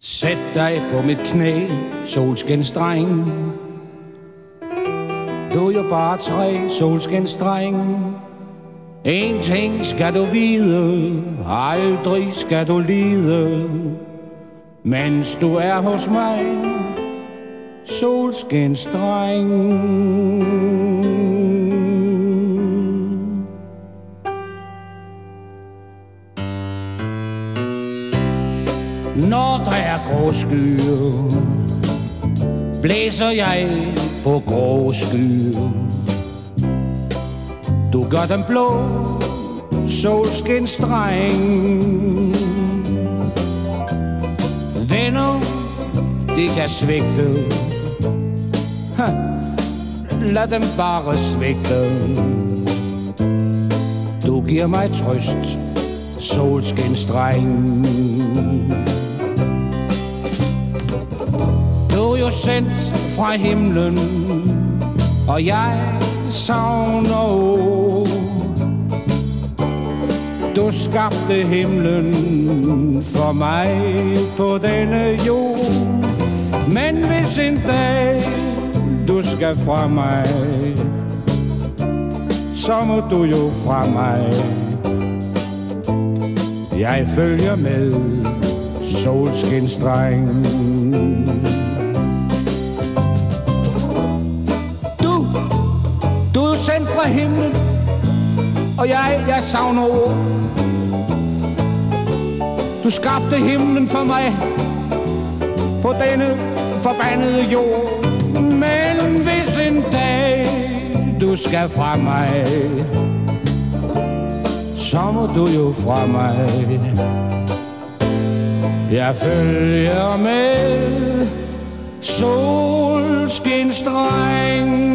Sæt dig på mit knæ, solskinstreng. Du er jo bare tre, solskinstreng. En ting skal du vide, aldrig skal du lide, mens du er hos mig, solskinstreng. Når der er grå skyer, blæser jeg på grå skyer. Du gør den blå, solskinstreng. Venner, det kan svigte. Ha, lad dem bare svigte. Du giver mig trøst, solskinstreng. Jo sendt fra himlen, og jeg savner Du skabte himlen for mig på denne jord. Men hvis en dag du skal fra mig Så må du jo fra mig. Jeg følger med solskinstreng sendt fra himlen Og jeg, jeg savner ord. Du skabte himlen for mig På denne forbandede jord. Men hvis en dag du skal fra mig Så må du jo fra mig. Jeg følger med solskinstreng.